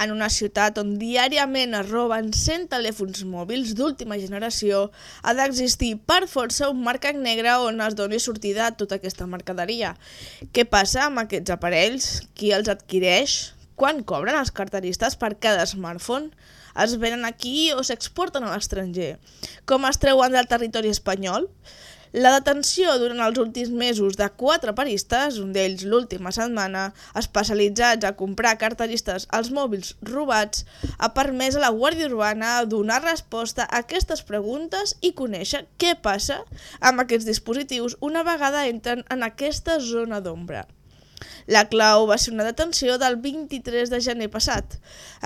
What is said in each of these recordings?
En una ciutat on diàriament es roben 100 telèfons mòbils d'última generació, ha d'existir per força un mercat negre on es doni sortida a tota aquesta mercaderia. Què passa amb aquests aparells? Qui els adquireix? Quan cobren els carteristes per cada smartphone? Es venen aquí o s'exporten a l'estranger? Com es treuen del territori espanyol? La detenció durant els últims mesos de quatre peristes, un d'ells l'última setmana, especialitzats a comprar carteristes als mòbils robats, ha permès a la Guàrdia Urbana donar resposta a aquestes preguntes i conèixer què passa amb aquests dispositius una vegada entren en aquesta zona d'ombra. La clau va ser una detenció del 23 de gener passat.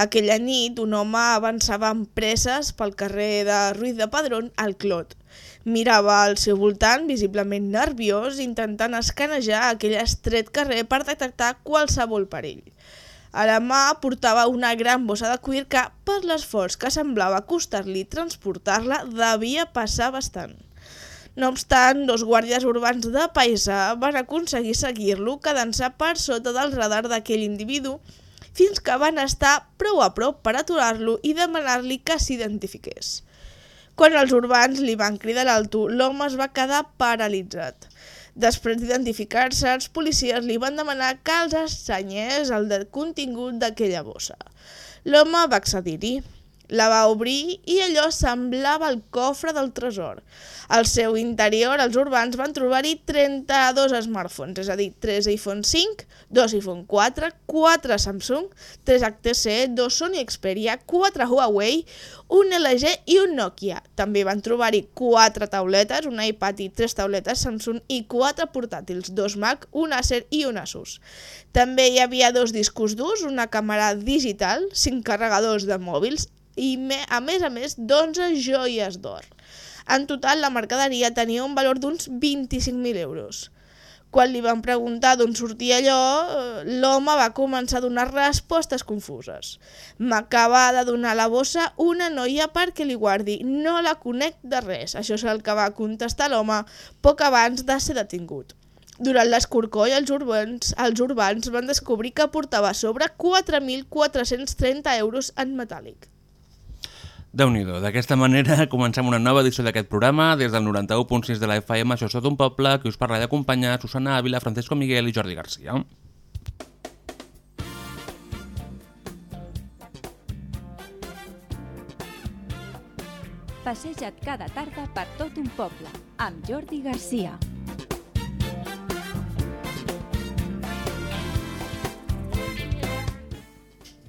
Aquella nit, un home avançava amb presses pel carrer de Ruiz de Padrón al Clot. Mirava al seu voltant, visiblement nerviós, intentant escanejar aquell estret carrer per detectar qualsevol perill. A la mà portava una gran bossa de cuir que, per l'esforç que semblava costar-li transportar-la, devia passar bastant. No obstant, dos guàrdies urbans de Paisa van aconseguir seguir-lo quedant-se per sota del radar d'aquell individu fins que van estar prou a prop per aturar-lo i demanar-li que s'identifiqués. Quan els urbans li van cridar l'alto, l'home es va quedar paralitzat. Després d'identificar-se, els policies li van demanar que els assenyés el de contingut d'aquella bossa. L'home va accedir-hi. La va obrir i allò semblava el cofre del tresor. Al seu interior, els urbans van trobar-hi 32 smartphones, és a dir, 3 iPhone 5, 2 iPhone 4, 4 Samsung, 3 HTC, 2 Sony Xperia, 4 Huawei, un LG i un Nokia. També van trobar-hi 4 tauletes, un iPad i 3 tauletes Samsung i 4 portàtils, 2 Mac, un Acer i un Asus. També hi havia dos discos durs, una càmera digital, 5 carregadors de mòbils i, a més a més, d'11 joies d'or. En total, la mercaderia tenia un valor d'uns 25.000 euros. Quan li van preguntar d'on sortia allò, eh, l'home va començar a donar respostes confuses. M'acaba de donar la bossa una noia perquè li guardi, no la conec de res. Això és el que va contestar l'home poc abans de ser detingut. Durant l'escorcoll, els urbans, els urbans van descobrir que portava sobre 4.430 euros en metàl·lic déu nhi D'aquesta manera comencem una nova edició d'aquest programa des del 91.6 de la FM, això és tot un poble, que us parla d'acompanyar Susana Ávila, Francesco Miguel i Jordi Garcia. Passeja't cada tarda per tot un poble, amb Jordi Garcia.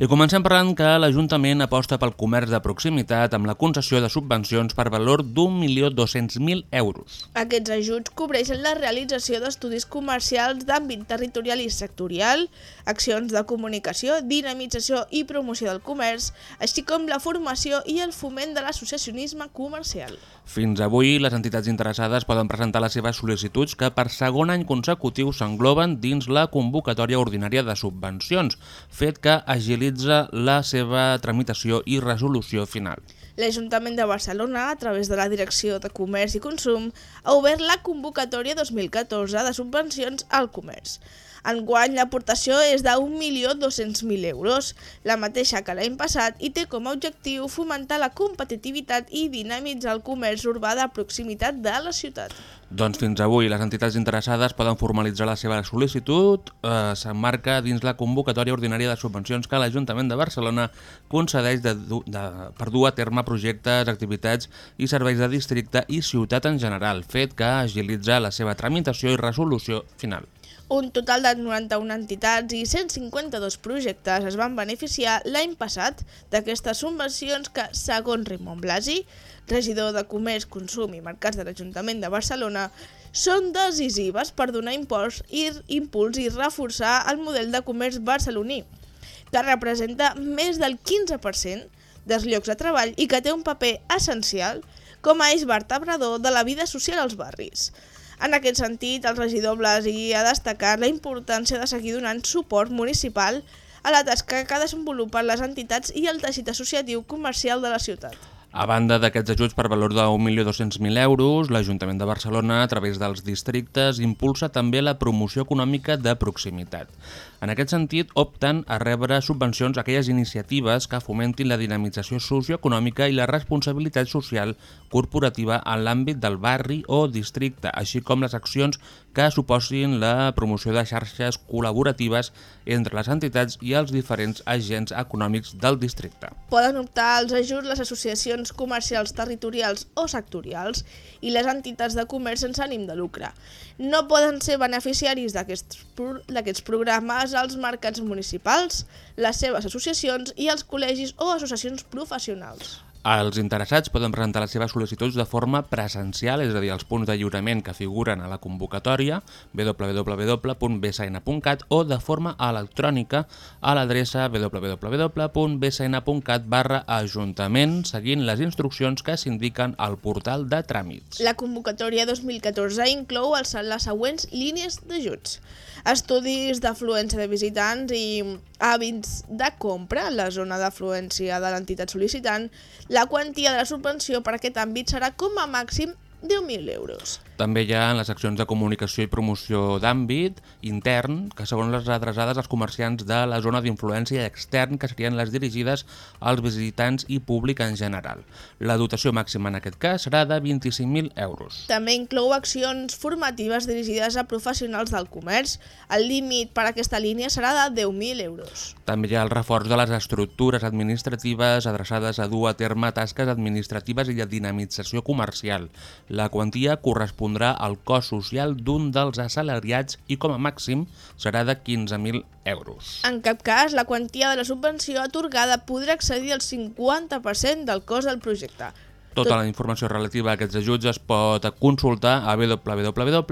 I comencem parlant que l'Ajuntament aposta pel comerç de proximitat amb la concessió de subvencions per valor d'1.200.000 euros. Aquests ajuts cobreixen la realització d'estudis comercials d'àmbit territorial i sectorial, accions de comunicació, dinamització i promoció del comerç, així com la formació i el foment de l'associacionisme comercial. Fins avui, les entitats interessades poden presentar les seves sol·licituds que per segon any consecutiu s'engloben dins la convocatòria ordinària de subvencions, fet que agilitza realitza la seva tramitació i resolució final. L'Ajuntament de Barcelona, a través de la Direcció de Comerç i Consum, ha obert la convocatòria 2014 de subvencions al comerç. Enguany l'aportació és de 1.200.000 euros, la mateixa que l'any passat, i té com a objectiu fomentar la competitivitat i dinamitzar el comerç urbà de proximitat de la ciutat. Doncs fins avui les entitats interessades poden formalitzar la seva sol·licitud, eh, s'emmarca dins la convocatòria ordinària de subvencions que l'Ajuntament de Barcelona concedeix de, de, per dur a terme projectes, activitats i serveis de districte i ciutat en general, fet que agilitza la seva tramitació i resolució final. Un total de 91 entitats i 152 projectes es van beneficiar l'any passat d'aquestes subvencions que, segons Raimon Blasi, regidor de Comerç, Consum i Mercats de l'Ajuntament de Barcelona, són decisives per donar impuls i, impuls i reforçar el model de comerç barceloní, que representa més del 15% dels llocs de treball i que té un paper essencial com a eix vertebrador de la vida social als barris. En aquest sentit, el regidor Blasi ha destacat la importància de seguir donant suport municipal a la tasca que desenvolupen les entitats i el teixit associatiu comercial de la ciutat. A banda d'aquests ajuts per valor de 1.200.000 euros, l'Ajuntament de Barcelona, a través dels districtes, impulsa també la promoció econòmica de proximitat. En aquest sentit, opten a rebre subvencions a aquelles iniciatives que fomentin la dinamització socioeconòmica i la responsabilitat social corporativa en l'àmbit del barri o districte, així com les accions que suposin la promoció de xarxes col·laboratives entre les entitats i els diferents agents econòmics del districte. Poden optar als ajuts les associacions comercials territorials o sectorials i les entitats de comerç sense ànim de lucre. No poden ser beneficiaris d'aquests pro programes als mercats municipals, les seves associacions i els col·legis o associacions professionals. Els interessats poden presentar les seves sol·licituds de forma presencial, és a dir, els punts de lliurament que figuren a la convocatòria www.bsn.cat o de forma electrònica a l'adreça www.bsn.cat barra ajuntament seguint les instruccions que s'indiquen al portal de tràmits. La convocatòria 2014 inclou els, les següents línies d'ajuts. Estudis d'afluència de visitants i hàbits de compra en la zona d'afluència de l'entitat sol·licitant, la quantia de la subvenció per aquest àmbit serà com a màxim 10.000 euros. També hi ha les accions de comunicació i promoció d'àmbit intern, que segons les adreçades als comerciants de la zona d'influència extern, que serien les dirigides als visitants i públic en general. La dotació màxima en aquest cas serà de 25.000 euros. També inclou accions formatives dirigides a professionals del comerç. El límit per a aquesta línia serà de 10.000 euros. També hi ha el reforç de les estructures administratives adreçades a dur a terme tasques administratives i de dinamització comercial. La quantia correspondrà al cost social d'un dels assalariats i com a màxim serà de 15.000 euros. En cap cas, la quantia de la subvenció atorgada podrà excedir el 50% del cost del projecte. Tota la informació relativa a aquests ajuts es pot consultar a www.bsn.cat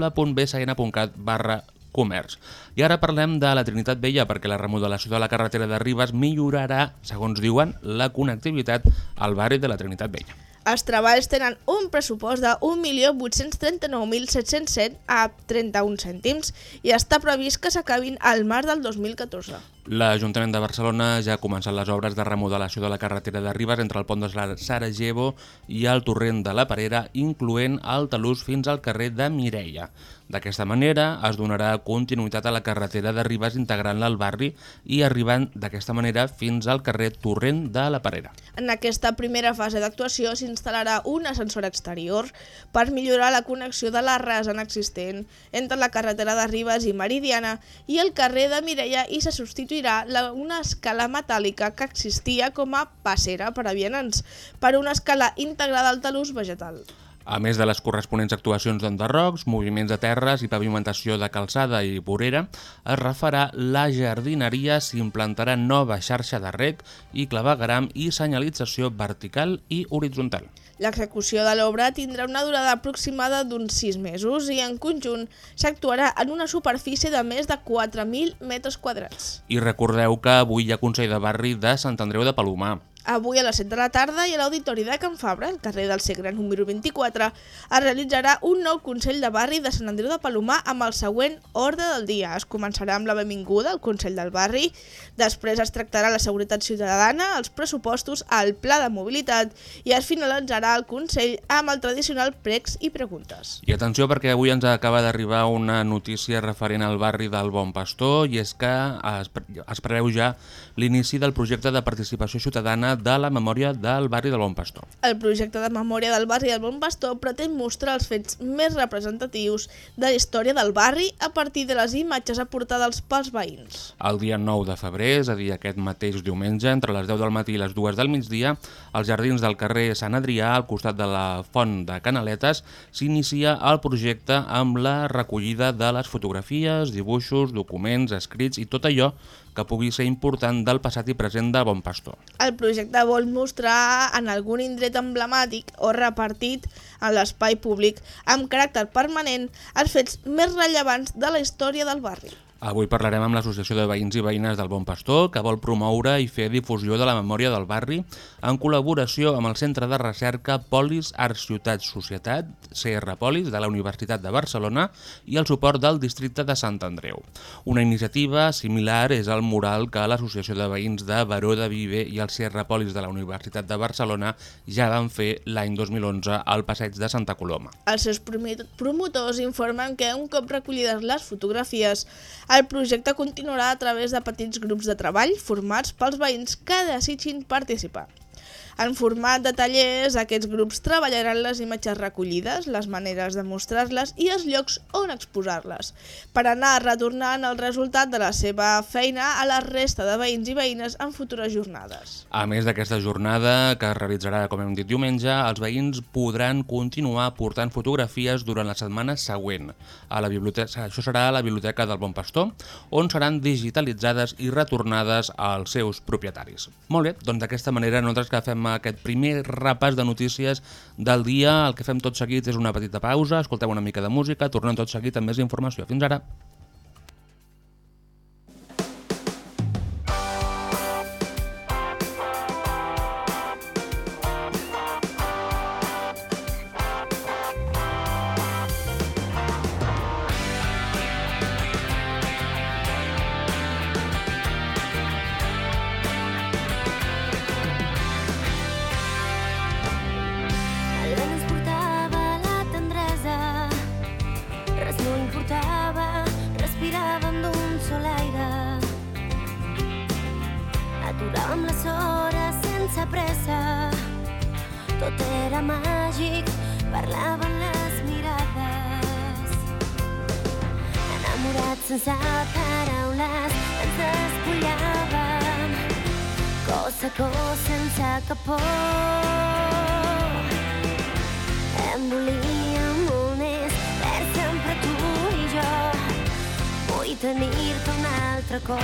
barra comerç. I ara parlem de la Trinitat Vella perquè la remodelació de la carretera de Ribes millorarà, segons diuen, la connectivitat al barri de la Trinitat Vella. Els treballs tenen un pressupost de 1.839.707 a 31 cèntims i està previst que s'acabin al març del 2014. L'Ajuntament de Barcelona ja ha començat les obres de remodelació de la carretera de Ribes entre el pont de Sarajevo i el torrent de la Parera, incloent el talús fins al carrer de Mireia. D'aquesta manera es donarà continuïtat a la carretera de Ribes integrant-la al barri i arribant d'aquesta manera fins al carrer Torrent de la Parera. En aquesta primera fase d'actuació s'instal·larà un ascensor exterior per millorar la connexió de la rasant existent entre la carretera de Ribes i Meridiana i el carrer de Mireia i se substituirà la, una escala metàl·lica que existia com a passera per a vianants per una escala integrada al talús vegetal. A més de les corresponents actuacions d'enderrocs, moviments de terres i pavimentació de calçada i vorera, es refarà la jardineria, s'implantarà nova xarxa de rec i clavegaram i senyalització vertical i horitzontal. L'execució de l'obra tindrà una durada aproximada d'uns 6 mesos i en conjunt s'actuarà en una superfície de més de 4.000 metres quadrats. I recordeu que avui hi ha Consell de Barri de Sant Andreu de Palomar. Avui a les 7 de la tarda i a l'Auditori de Can Fabra, al carrer del Segre número 24, es realitzarà un nou Consell de Barri de Sant Andreu de Palomar amb el següent ordre del dia. Es començarà amb la benvinguda al Consell del Barri, després es tractarà la seguretat ciutadana, els pressupostos, el pla de mobilitat i es finalitzarà el Consell amb el tradicional pregs i preguntes. I atenció perquè avui ens acaba d'arribar una notícia referent al barri del Bon Pastor i és que es, pre es preveu ja l'inici del projecte de participació ciutadana de la memòria del barri del Bon Pastor. El projecte de memòria del barri del Bon Pastor pretén mostrar els fets més representatius de la història del barri a partir de les imatges aportades pels veïns. El dia 9 de febrer, és a dir, aquest mateix diumenge, entre les 10 del matí i les 2 del migdia, als jardins del carrer Sant Adrià, al costat de la Font de Canaletes, s'inicia el projecte amb la recollida de les fotografies, dibuixos, documents, escrits i tot allò que pugui ser important del passat i present de Bon Pastor. El projecte vol mostrar en algun indret emblemàtic o repartit en l'espai públic amb caràcter permanent els fets més rellevants de la història del barri. Avui parlarem amb l'Associació de Veïns i Veïnes del Bon Pastor, que vol promoure i fer difusió de la memòria del barri en col·laboració amb el Centre de Recerca Polis Arts Ciutat Societat, CR Polis, de la Universitat de Barcelona i el suport del districte de Sant Andreu. Una iniciativa similar és el mural que l'Associació de Veïns de Baró de Viver i el CR Polis de la Universitat de Barcelona ja van fer l'any 2011 al passeig de Santa Coloma. Els seus promotors informen que un cop recollides les fotografies, el projecte continuarà a través de petits grups de treball formats pels veïns que desitgin participar. En format de tallers, aquests grups treballaran les imatges recollides, les maneres de mostrar-les i els llocs on exposar-les, per anar retornant el resultat de la seva feina a la resta de veïns i veïnes en futures jornades. A més d'aquesta jornada, que es realitzarà, com hem dit, diumenge, els veïns podran continuar portant fotografies durant la setmana següent. A la biblioteca, això serà a la Biblioteca del Bon Pastor, on seran digitalitzades i retornades als seus propietaris. Molt bé, doncs d'aquesta manera nosaltres que fem aquest primer repàs de notícies del dia, el que fem tot seguit és una petita pausa, escoltem una mica de música, tornem tot seguit amb més informació. Fins ara! Cos a cos sense cap por. Em volia molt més, per sempre tu i jo. Vull tenir-te un altre cop.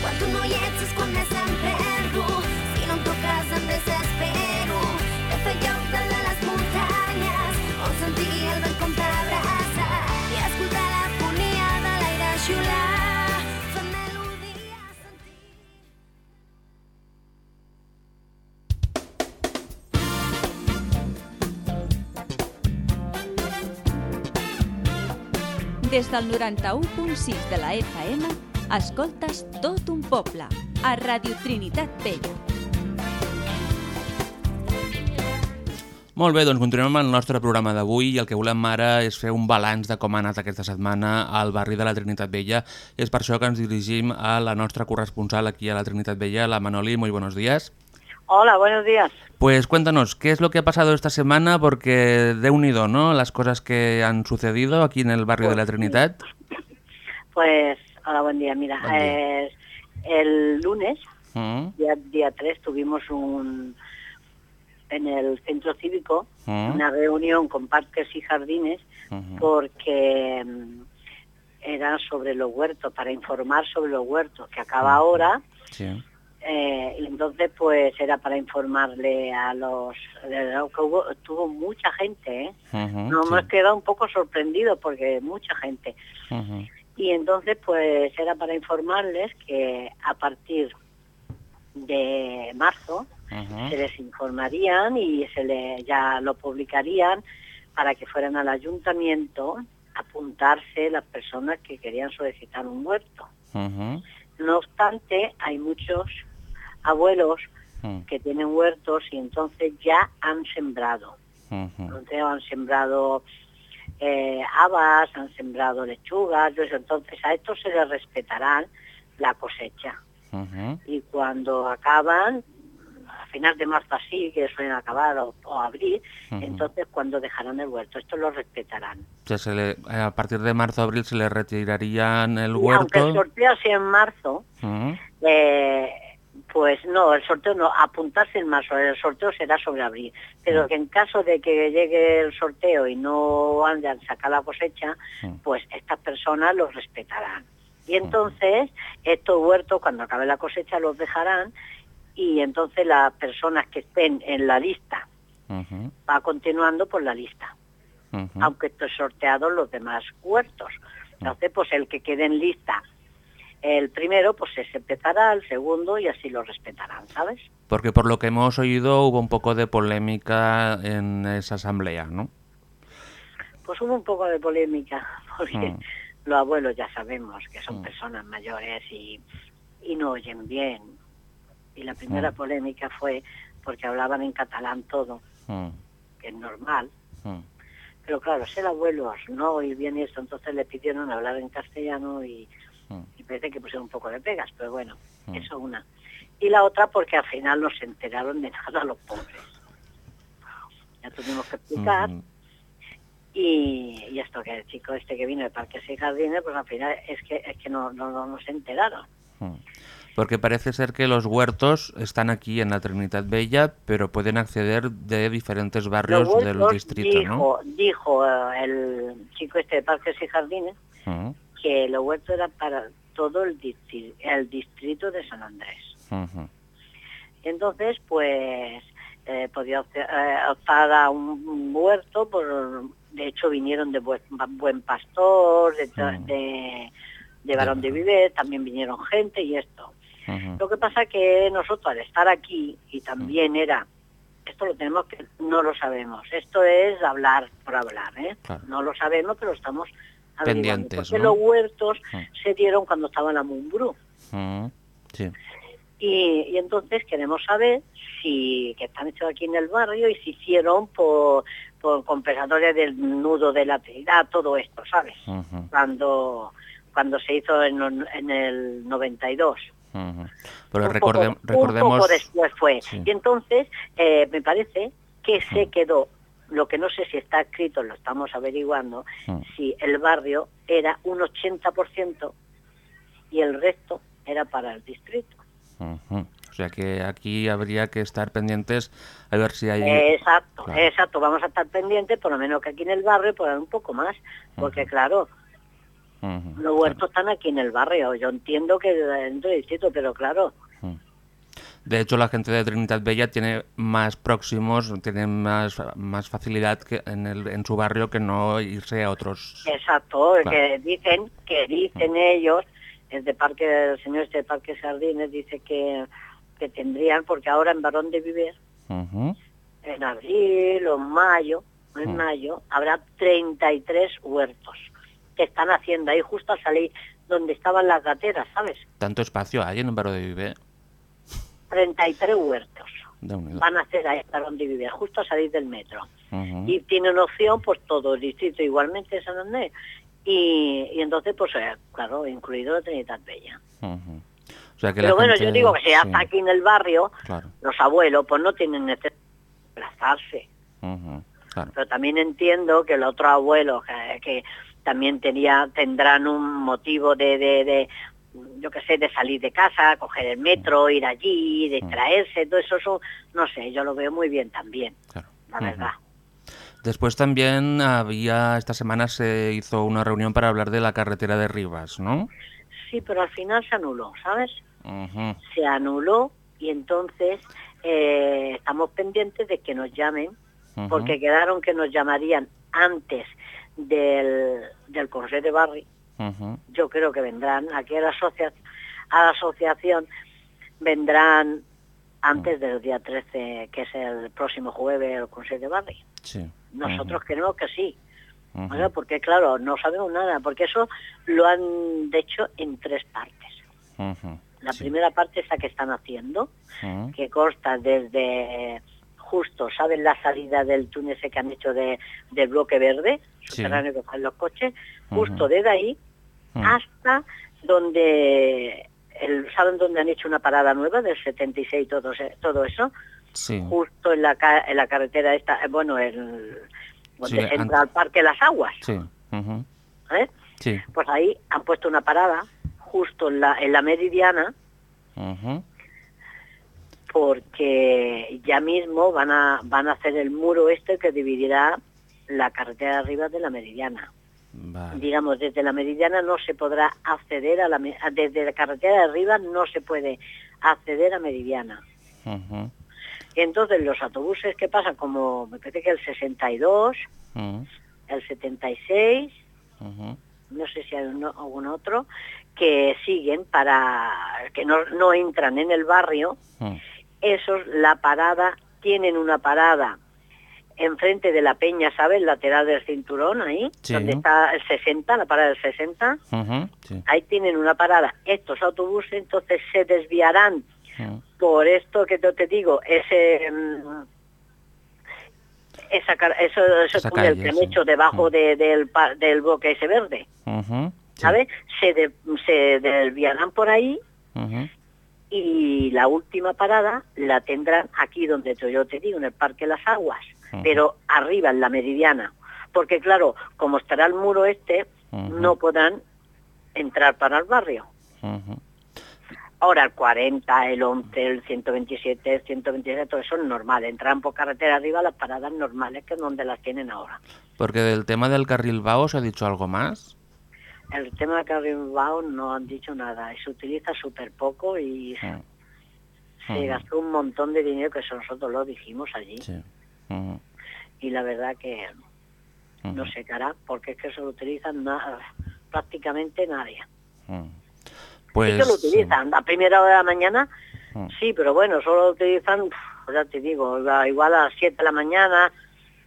Quan tu no hi ets és quan més em perdo. Si no em toques em desespero. De fer lloc dalt de les Des del 91.6 de la FM, escoltes tot un poble, a Radio Trinitat Vella. Molt bé, doncs continuem amb el nostre programa d'avui i el que volem ara és fer un balanç de com ha anat aquesta setmana al barri de la Trinitat Vella. És per això que ens dirigim a la nostra corresponsal aquí a la Trinitat Vella, la Manoli. Muy buenos días. Hola, buenos días. Pues cuéntanos, ¿qué es lo que ha pasado esta semana? Porque de unido, ¿no? Las cosas que han sucedido aquí en el barrio de la Trinidad. Pues, hola, buen día. Mira, Buen día. eh, el lunes, Mm, día, día 3, tuvimos un en el centro cívico Mm. una reunión con parques y jardines porque mm, era sobre los huertos, para informar sobre los huertos, que acaba ahora. Sí. Eh, y entonces, pues era para informarle a los... que hubo, tuvo mucha gente, ¿eh? Nos sí, hemos quedado un poco sorprendidos porque mucha gente. Y entonces, pues era para informarles que a partir de marzo se les informarían y se le, ya lo publicarían para que fueran al ayuntamiento a apuntarse las personas que querían solicitar un huerto. No obstante, hay muchos abuelos mm, que tienen huertos y entonces ya han sembrado. Entonces han sembrado eh, habas, han sembrado lechugas, eso. entonces a estos se les respetará la cosecha. Y cuando acaban, a final de marzo así, que suelen acabar, o, o abril, entonces cuando dejarán el huerto, esto lo respetarán. Se le- eh, a partir de marzo-abril se le retirarían el Y aunque el huerto. sorteo sea en marzo, eh, pues no, el sorteo no, apuntarse en marzo, el sorteo será sobre abril, pero que en caso de que llegue el sorteo y no hayan sacado la cosecha, Mm. pues estas personas los respetarán. Y entonces estos huertos, cuando acabe la cosecha, los dejarán y entonces las personas que estén en la lista va continuando por la lista, aunque estén sorteados los demás huertos. Entonces, pues el que quede en lista el primero, pues se empezará, el segundo y así lo respetarán, ¿sabes? Porque por lo que hemos oído hubo un poco de polémica en esa asamblea, ¿no? Pues hubo un poco de polémica, porque Mm. los abuelos ya sabemos que son Mm. personas mayores y, y no oyen bien. Y la primera Mm. polémica fue porque hablaban en catalán todo, que es normal. Pero claro, ser abuelos no oír bien esto, entonces le pidieron hablar en castellano y. y parece que pusieron un poco de pegas, pero bueno, Mm. eso una. Y la otra porque al final no se enteraron de nada los pobres. Ya tuvimos que explicar. Ujú. Y, y esto que el chico este que vino de Parques y Jardines, pues al final es que es que no, no, no, no se enteraron. Mm. Porque parece ser que los huertos están aquí en la Trinidad Bella, pero pueden acceder de diferentes barrios Los del distrito, ¿no? dijo, dijo eh, el chico este de Parques y Jardines que los huertos eran para todo el, distri- el distrito de San Andrés. Entonces, pues eh, podía eh, optar a un, huerto, por, de hecho vinieron de buen, buen pastor, de, Mm. de, de Barón de Viver, también vinieron gente y esto. Lo que pasa que nosotros al estar aquí, y también era, esto lo tenemos que, no lo sabemos, esto es hablar por hablar, ¿eh? Claro. No lo sabemos, pero estamos. Pendientes, Porque ¿no? los huertos Mm. se dieron cuando estaba la Mumbrú. Sí. Y, y entonces queremos saber si que están hechos aquí en el barrio y si hicieron por, por compensatoria del nudo de la Trinidad, todo esto, ¿sabes? Cuando cuando se hizo en, en el 92. ujú. Pero Un recorde- poco- recordemos... Un poco después fue. Sí. Y entonces eh, me parece que se Mm. quedó, lo que no sé si está escrito, lo estamos averiguando, Mm. si el barrio era un 80% y el resto era para el distrito. Ujú. O sea que aquí habría que estar pendientes a ver si hay... Exacto, Claro. exacto. Vamos a estar pendientes, por lo menos que aquí en el barrio, por un poco más, porque claro, los huertos están aquí en el barrio. Yo entiendo que dentro del distrito, pero claro. De hecho, la gente de Trinidad Bella tiene más próximos, tiene más, más facilidad que en, el, en su barrio que no irse a otros. exacto, Claro. que dicen, que dicen ellos, el de Parque, el señor este de Parque Sardines dice que, que tendrían, porque ahora en Barón de Viver, en abril o en mayo, en Mm. mayo, habrá 33 huertos que están haciendo ahí justo al salir donde estaban las gateras, ¿sabes? Tanto espacio hay en el barrio de Vive. 33 huertos. Van a hacer ahí para donde vive, justo a salir del metro. Ujú, Y tienen opción, pues todo el distrito, igualmente de San Andrés. Y, y entonces, pues eh, claro, incluido la Trinidad Bella. ujú. O sea que Pero bueno, gente- yo digo que si sí, está aquí en el barrio, Claro. los abuelos pues no tienen necesidad de desplazarse. claro. Pero también entiendo que los otros abuelos que, que también tenía, tendrán un motivo de, de, de, yo qué sé, de salir de casa, coger el metro, ir allí, distraerse, todo eso, eso, no sé, yo lo veo muy bien también, claro. la verdad. Después también había, esta semana se hizo una reunión para hablar de la carretera de Rivas, ¿no? Sí, pero al final se anuló, ¿sabes? Se anuló y entonces eh, estamos pendientes de que nos llamen, porque quedaron que nos llamarían antes del, del Consejo de Barri, yo creo que vendrán aquí a la, asocia a la asociación, vendrán antes del día 13, que es el próximo jueves, el Consejo de Barri. Sí. Nosotros creemos que sí, ¿vale? porque claro, no sabemos nada, porque eso lo han hecho en tres partes. La sí, primera parte es la que están haciendo, que consta desde justo, ¿saben la salida del túnel ese que han hecho de, del bloque verde, Sí. subterráneo que van los coches? Justo Ujú. desde ahí ujú, hasta donde el, ¿saben dónde han hecho una parada nueva del 76 todo, todo eso? Sí. Justo en la, en la carretera esta, eh, bueno, el, donde Sí, entra al Parque Las Aguas, Sí. ¿eh? Sí. Pues ahí han puesto una parada justo en la, en la meridiana porque ya mismo van a, van a hacer el muro este que dividirá la carretera de arriba de la meridiana. Vale. digamos, desde la meridiana no se podrá acceder a la, desde la carretera de arriba no se puede acceder a meridiana. ujú, Entonces los autobuses que pasan como, me parece que el 62, ujú, el 76, ujú, no sé si hay uno- algún otro, que siguen para, que no, no entran en el barrio, ujú. esos, la parada, tienen una parada enfrente de la peña, ¿sabes? Lateral del cinturón, ahí, Sí. donde está el 60, la parada del 60, Ujú, sí. ahí tienen una parada estos autobuses, entonces se desviarán ujú, por esto que yo te digo, ese mm, esa, eso, Esa túnel calle, que sí. hecho debajo Mm. de- del, del bloque ese verde, ¿sabes? Se, de- se desviarán por ahí y la última parada la tendrán aquí donde yo te digo, en el Parque Las Aguas, pero arriba, en la Meridiana. Porque claro, como estará el muro este, no podrán entrar para el barrio. ujú. Ahora el 40, el 11, el 127, el 127, todo eso es normal. Entran por carretera arriba las paradas normales que es donde las tienen ahora. Porque del tema del carril vago se ha dicho algo más. El tema de Carrilbao no han dicho nada. Se utiliza súper poco y Mm, se Ujú. gastó un montón de dinero que eso nosotros lo dijimos allí. Sí. ujú, Y la verdad que no qué hará, porque es que se lo utilizan na- prácticamente nadie. Sí Pues que lo utilizan, a primera hora de la mañana, Mm. sí, pero bueno, solo lo utilizan, ya te digo, igual a las 7 de la mañana,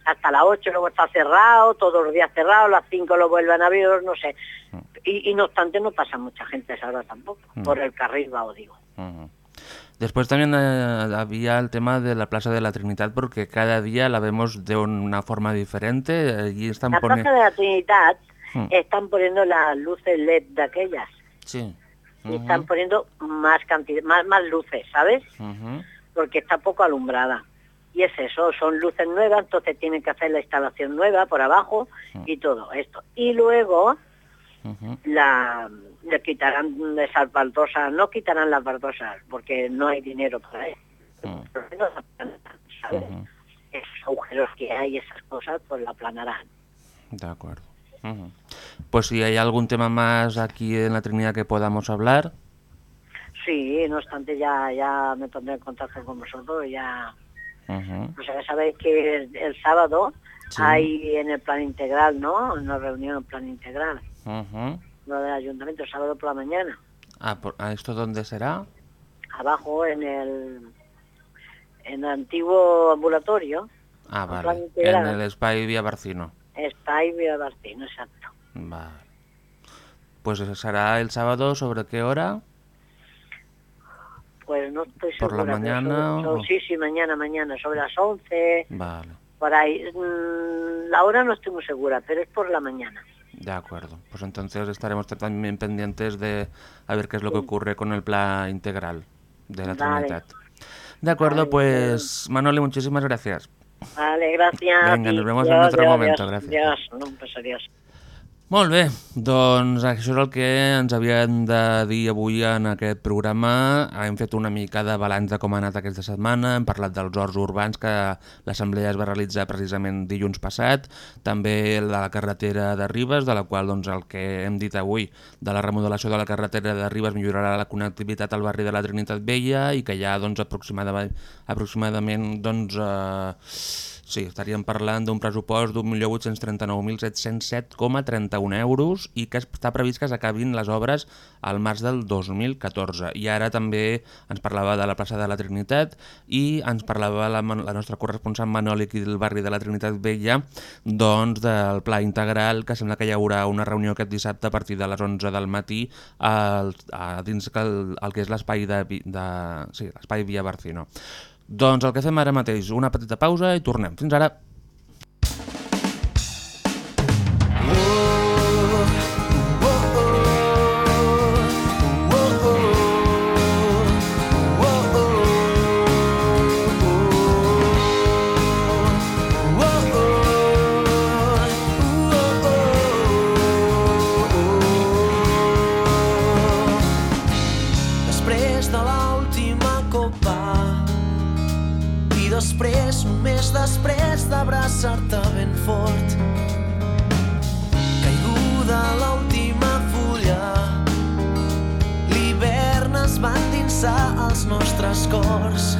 hasta las 8 luego está cerrado, todos los días cerrado, a las 5 lo vuelven a abrir, no sé. Y, y no obstante no pasa mucha gente a esa hora tampoco, Mm. por el carril vago, digo. Después también eh, había el tema de la Plaza de la Trinidad porque cada día la vemos de una forma diferente. Allí están La Plaza de la Trinidad Mm. están poniendo las luces LED de aquellas, Sí. y están poniendo más cantidad, más, más luces, ¿sabes? Porque está poco alumbrada. Y es eso, son luces nuevas, entonces tienen que hacer la instalación nueva por abajo y todo esto. Y luego la le quitarán esas baldosas, no quitarán las baldosas porque no hay dinero para eso. Mm. Planarán, ¿sabes? ujú. Esos agujeros que hay, esas cosas, pues la aplanarán. De acuerdo. Pues si hay algún tema más aquí en la Trinidad que podamos hablar. Sí, no obstante ya ya me pondré en contacto con vosotros, ya O sea, sabéis que el, el sábado Sí. hay en el plan integral, ¿no? Una reunión en plan integral, ujú. lo del ayuntamiento, el sábado por la mañana. Ah, por- ¿a ¿esto dónde será? Abajo en el, en el antiguo ambulatorio, Ah, vale. En el Spy Vía Barcino. ahí Vía Barcino, exacto. Vale. Pues será el sábado, ¿sobre qué hora? Pues no estoy ¿Por segura. la pero mañana sobre- sobre- o- sí, sí, mañana, mañana, sobre las 11, Vale, por ahí. Mm, La hora no estoy muy segura, pero es por la mañana. de acuerdo. Pues entonces estaremos también pendientes de a ver qué es lo que ocurre con el plan integral de la Vale. Trinidad. De acuerdo, pues Manoli, muchísimas gracias. Vale, gracias. Venga, nos vemos en otro momento, no, pues adiós. Molt bé, doncs això és el que ens havien de dir avui en aquest programa. Hem fet una mica de balanç de com ha anat aquesta setmana, hem parlat dels horts urbans que l'assemblea es va realitzar precisament dilluns passat, també la carretera de Ribes, de la qual doncs, el que hem dit avui de la remodelació de la carretera de Ribes millorarà la connectivitat al barri de la Trinitat Vella i que ja doncs, aproximadament, aproximadament doncs, eh, Sí, estaríem parlant d'un pressupost d'1.839.707,31 euros i que està previst que s'acabin les obres al març del 2014. I ara també ens parlava de la plaça de la Trinitat i ens parlava la, la nostra corresponsal Manoli aquí del barri de la Trinitat Vella doncs del pla integral que sembla que hi haurà una reunió aquest dissabte a partir de les 11 del matí al, a, dins el, el que és l'espai de, de, sí, l'espai Via Barcino. Doncs el que fem ara mateix, una petita pausa i tornem. Fins ara. Nostres cors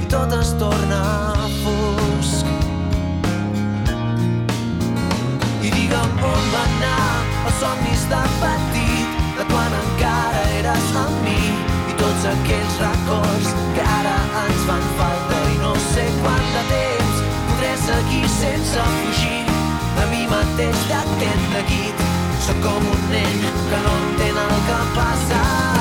i tot es torna fosc. I digue'm on van anar els somnis de petit, de quan encara eres amb mi, i tots aquells records que ara ens fan falta i no sé quant de temps podré seguir sense fugir de mi mateix d'aquest neguit. Sóc com un nen que no entén el que passa.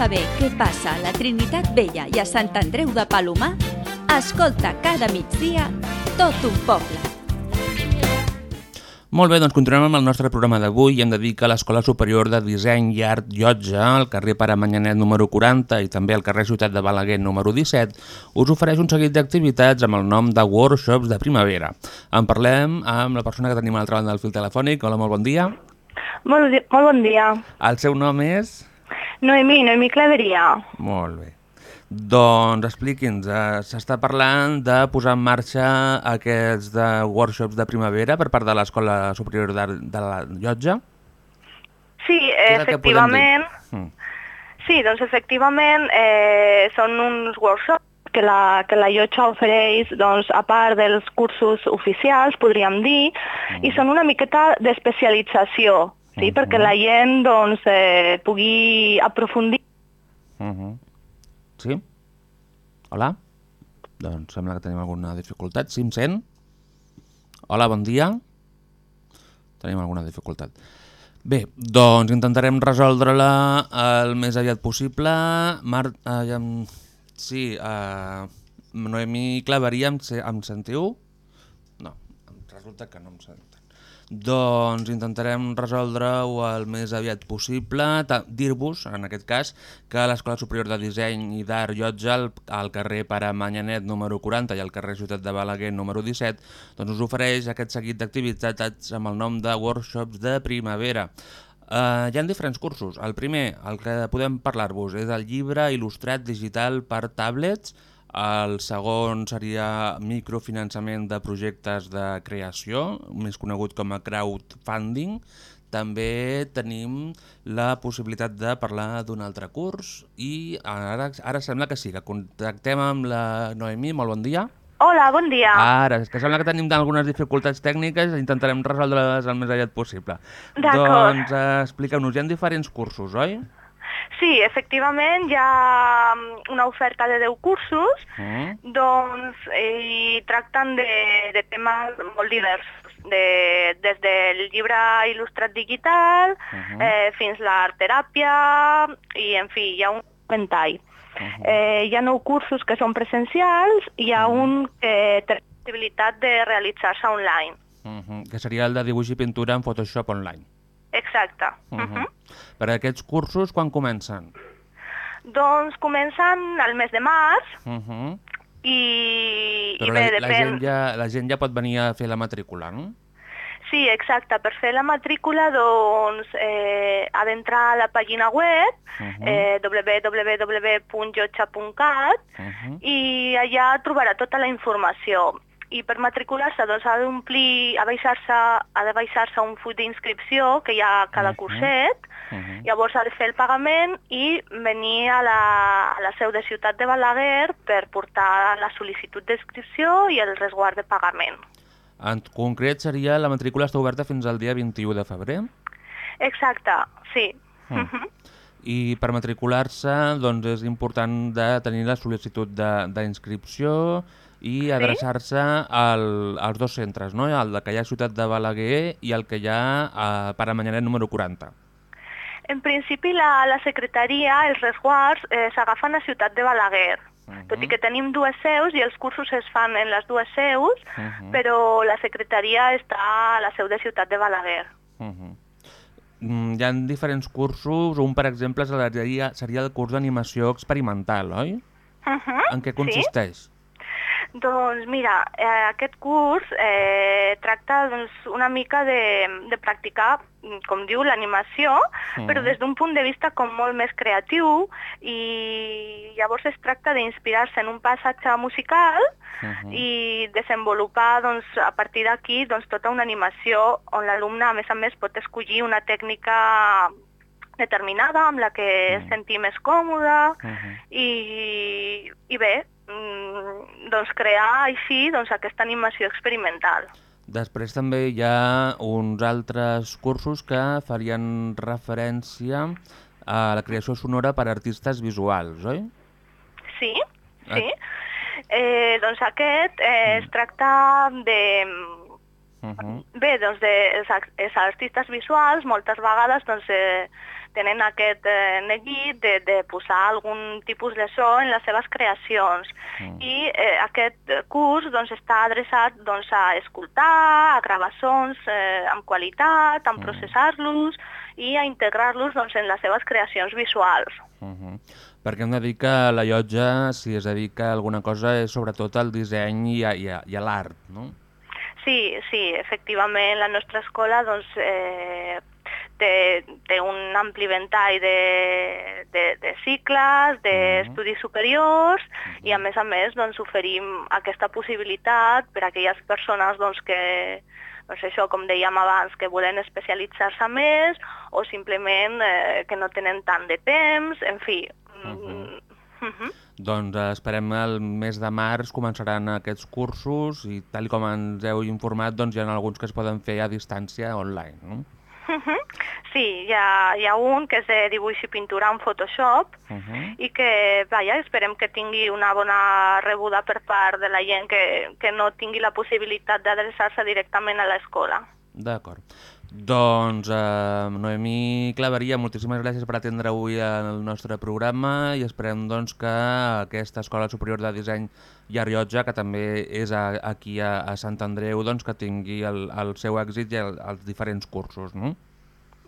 Saber què passa a la Trinitat Vella i a Sant Andreu de Palomar, escolta cada migdia tot un poble. Molt bé, doncs continuem amb el nostre programa d'avui i hem de dir que l'Escola Superior de Disseny i Art Llotja, al carrer Pare Manyanet número 40 i també al carrer Ciutat de Balaguer número 17, us ofereix un seguit d'activitats amb el nom de Workshops de Primavera. En parlem amb la persona que tenim a l'altra banda del fil telefònic. Hola, molt bon dia. Molt, molt bon dia. El seu nom és... Noemí, Noemí Claveria. Molt bé. Doncs expliqui'ns, eh, s'està parlant de posar en marxa aquests de workshops de primavera per part de l'Escola Superior d'Art de la Llotja? Sí, efectivament. Mm. Sí, doncs efectivament eh, són uns workshops que la, que la llotja ofereix doncs, a part dels cursos oficials, podríem dir, i són una miqueta d'especialització, sí? perquè la gent doncs, eh, pugui aprofundir Uh -huh. Sí? Hola? Doncs sembla que tenim alguna dificultat. Sí, em sent? Hola, bon dia. Tenim alguna dificultat. Bé, doncs intentarem resoldre-la el més aviat possible. Mar... Eh, em... Sí, eh... Noemí Claveria, em, se... em sentiu? No, resulta que no em senten. Doncs intentarem resoldre-ho el més aviat possible. Dir-vos, en aquest cas, que l'Escola Superior de Disseny i d'Art Llotja, al, al carrer Pare Manyanet número 40 i al carrer Ciutat de Balaguer número 17, doncs us ofereix aquest seguit d'activitats amb el nom de Workshops de Primavera. Uh, hi ha diferents cursos. El primer, el que podem parlar-vos, és el llibre il·lustrat digital per tablets, el segon seria microfinançament de projectes de creació, més conegut com a crowdfunding. També tenim la possibilitat de parlar d'un altre curs i ara, ara sembla que sí, que contactem amb la Noemí. Molt bon dia. Hola, bon dia. Ara, és que sembla que tenim algunes dificultats tècniques intentarem resoldre-les el més aviat possible. D'acord. Doncs eh, expliqueu-nos, hi ha diferents cursos, oi? Sí, efectivament hi ha mm, una oferta de 10 cursos Mm. doncs, eh, i tracten de, de temes molt diversos, de, des del llibre il·lustrat digital Mhm. eh, fins l'art teràpia i, en fi, hi ha un ventall. eh, hi ha nou cursos que són presencials i hi ha un que té la possibilitat de realitzar-se online. Mhm, Que seria el de dibuix i pintura en Photoshop online. Exacte. Mhm. Mhm. Per aquests cursos, quan comencen? Doncs comencen al mes de març Mhm. i, Però i bé, la, la, depèn... gent ja, la gent ja pot venir a fer la matrícula, no? Sí, exacte. Per fer la matrícula, doncs, eh, ha d'entrar a la pàgina web Mhm. eh, www.jotxa.cat Mhm. i allà trobarà tota la informació. I per matricular-se doncs, ha d'omplir, ha ha de baixar-se un full d'inscripció que hi ha a cada curset, Mhm. llavors ha de fer el pagament i venir a la, a la seu de Ciutat de Balaguer per portar la sol·licitud d'inscripció i el resguard de pagament. En concret, seria la matrícula està oberta fins al dia 21 de febrer. Exacte, sí. Mm. Mhm. I per matricular-se doncs, és important de tenir la sol·licitud d'inscripció i adreçar-se al, als dos centres, no? el de que hi ha a Ciutat de Balaguer i el que hi ha a Pare Manyanet número 40. En principi, la, la secretaria, els resguards, eh, s'agafen a Ciutat de Balaguer. Tot i que tenim dues seus i els cursos es fan en les dues seus, Mhm. però la secretaria està a la seu de Ciutat de Balaguer. Uh -huh. Hi ha diferents cursos, un per exemple seria, seria el curs d'animació experimental, oi? Uh -huh. En què Sí? Doncs mira, eh, aquest curs eh, tracta doncs, una mica de, de practicar, mm, com diu, l'animació, Mhm. però des d'un punt de vista com molt més creatiu i llavors es tracta d'inspirar-se en un passatge musical i desenvolupar doncs, a partir d'aquí doncs, tota una animació on l'alumne a més a més pot escollir una tècnica determinada amb la que es senti més còmode i, i bé, mm, doncs crear així doncs, aquesta animació experimental. Després també hi ha uns altres cursos que farien referència a la creació sonora per a artistes visuals, oi? Sí, Ah. sí. Eh, doncs aquest eh, es tracta de... Uh -huh. Bé, doncs de, els artistes visuals moltes vegades doncs, eh, tenen aquest eh, neguit de, de posar algun tipus de so en les seves creacions i eh, aquest curs doncs, està adreçat doncs, a escoltar, a gravar sons eh, amb qualitat, a processar-los i a integrar-los doncs, en les seves creacions visuals. Uh -huh. Perquè hem de dir que la llotja, si es dedica a alguna cosa, és sobretot al disseny i a, i a, i a l'art, no? Sí, sí, efectivament, la nostra escola doncs, eh, té, té un ampli ventall de, de, de cicles, d'estudis superiors i a més a més doncs, oferim aquesta possibilitat per a aquelles persones doncs, que, doncs això, com dèiem abans, que volen especialitzar-se més o simplement eh, que no tenen tant de temps, en fi. Mm, mhm. Doncs eh, esperem el mes de març començaran aquests cursos i tal com ens heu informat doncs hi ha alguns que es poden fer a distància online, no? Mhm. Sí, hi ha, hi ha un que és de dibuix i pintura en Photoshop Uh -huh. i que, vaja, esperem que tingui una bona rebuda per part de la gent que, que no tingui la possibilitat d'adreçar-se directament a l'escola. D'acord. Doncs, eh, Noemí Claveria, moltíssimes gràcies per atendre avui el nostre programa i esperem doncs, que aquesta Escola Superior de Disseny i Arriotja, que també és a, aquí a, a Sant Andreu, doncs, que tingui el, el seu èxit i el, els diferents cursos. No?